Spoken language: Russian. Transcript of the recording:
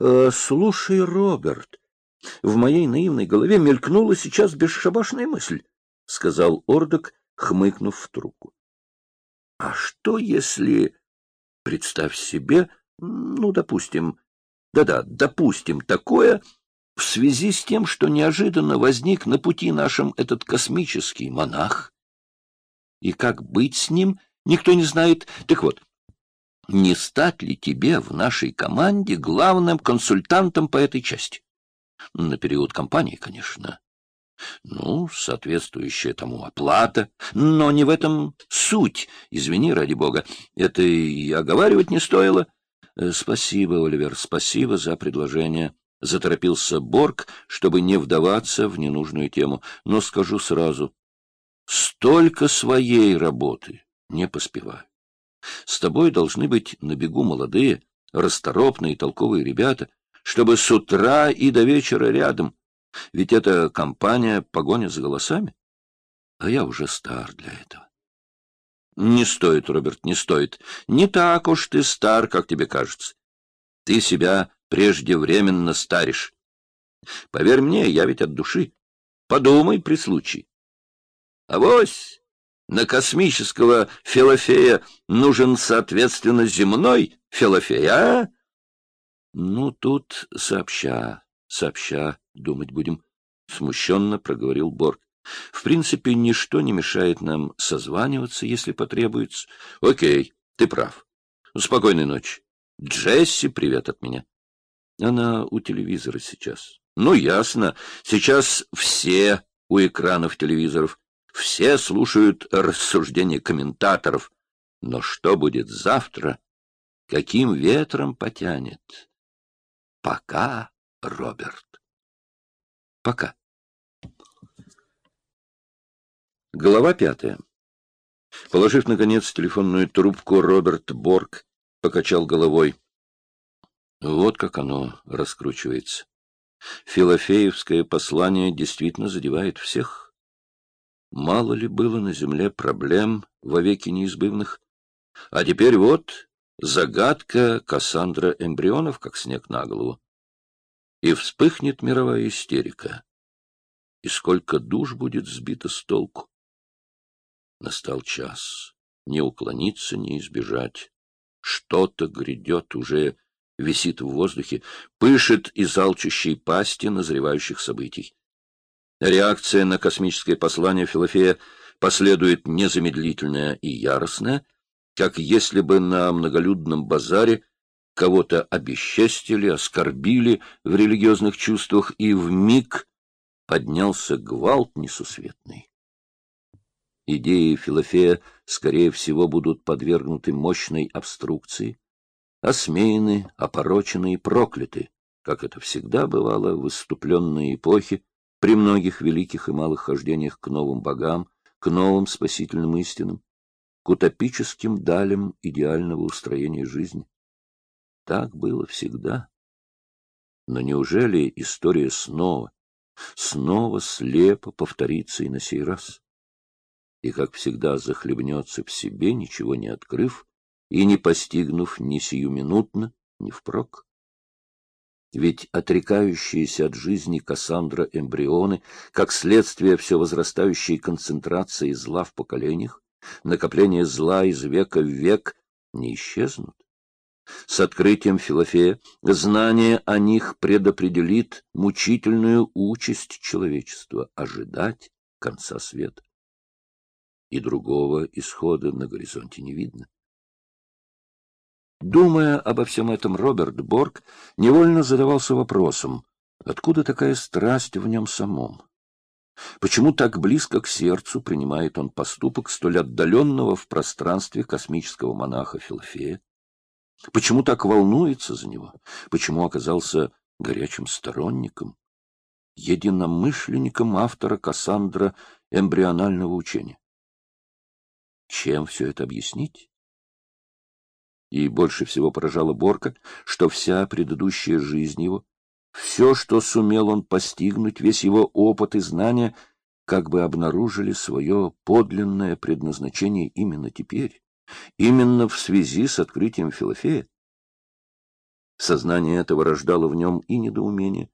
э, слушай, Роберт, в моей наивной голове мелькнула сейчас бесшабашная мысль, — сказал Ордок, хмыкнув в трубку. — А что, если... Представь себе, ну, допустим... Да-да, допустим, такое в связи с тем, что неожиданно возник на пути нашем этот космический монах. И как быть с ним, никто не знает. Так вот, не стать ли тебе в нашей команде главным консультантом по этой части? На период кампании, конечно. Ну, соответствующая тому оплата. Но не в этом суть. Извини, ради бога. Это и оговаривать не стоило. Э, спасибо, Оливер, спасибо за предложение. Заторопился Борг, чтобы не вдаваться в ненужную тему. Но скажу сразу, столько своей работы не поспеваю. С тобой должны быть на бегу молодые, расторопные, толковые ребята, чтобы с утра и до вечера рядом. Ведь это компания погоня за голосами. А я уже стар для этого. Не стоит, Роберт, не стоит. Не так уж ты стар, как тебе кажется. Ты себя преждевременно старишь. Поверь мне, я ведь от души. Подумай при случае. Авось на космического Филофея нужен, соответственно, земной Филофей, а? Ну, тут сообща, сообща думать будем, — смущенно проговорил Борг. В принципе, ничто не мешает нам созваниваться, если потребуется. Окей, ты прав. Спокойной ночи. Джесси, привет от меня. Она у телевизора сейчас. Ну, ясно. Сейчас все у экранов телевизоров. Все слушают рассуждения комментаторов. Но что будет завтра? Каким ветром потянет? Пока, Роберт. Пока. Глава пятая. Положив, наконец, телефонную трубку, Роберт Борг покачал головой. Вот как оно раскручивается. Филофеевское послание действительно задевает всех. Мало ли было на земле проблем вовеки неизбывных. А теперь вот загадка Кассандра эмбрионов, как снег на голову. И вспыхнет мировая истерика. И сколько душ будет сбито с толку. Настал час. Не уклониться, не избежать. Что-то грядет, уже висит в воздухе, пышет из алчущей пасти назревающих событий. Реакция на космическое послание Филофея последует незамедлительная и яростная, как если бы на многолюдном базаре кого-то обесчестили, оскорбили в религиозных чувствах, и в миг поднялся гвалт несусветный. Идеи Филофея, скорее всего, будут подвергнуты мощной обструкции, осмеяны, опорочены и прокляты, как это всегда бывало в выступленные эпохи, при многих великих и малых хождениях к новым богам, к новым спасительным истинам, к утопическим далям идеального устроения жизни. Так было всегда. Но неужели история снова, снова слепо повторится и на сей раз? И, как всегда, захлебнется в себе, ничего не открыв и не постигнув ни сиюминутно, ни впрок? Ведь отрекающиеся от жизни Кассандра эмбрионы, как следствие все возрастающей концентрации зла в поколениях, накопление зла из века в век, не исчезнут. С открытием Филофея знание о них предопределит мучительную участь человечества — ожидать конца света. И другого исхода на горизонте не видно. Думая обо всем этом, Роберт Борг невольно задавался вопросом, откуда такая страсть в нем самом? Почему так близко к сердцу принимает он поступок столь отдаленного в пространстве космического монаха Филофея? Почему так волнуется за него? Почему оказался горячим сторонником, единомышленником автора Кассандра эмбрионального учения? Чем все это объяснить? И больше всего поражало Борка, что вся предыдущая жизнь его, все, что сумел он постигнуть, весь его опыт и знания, как бы обнаружили свое подлинное предназначение именно теперь, именно в связи с открытием Филофея. Сознание этого рождало в нем и недоумение,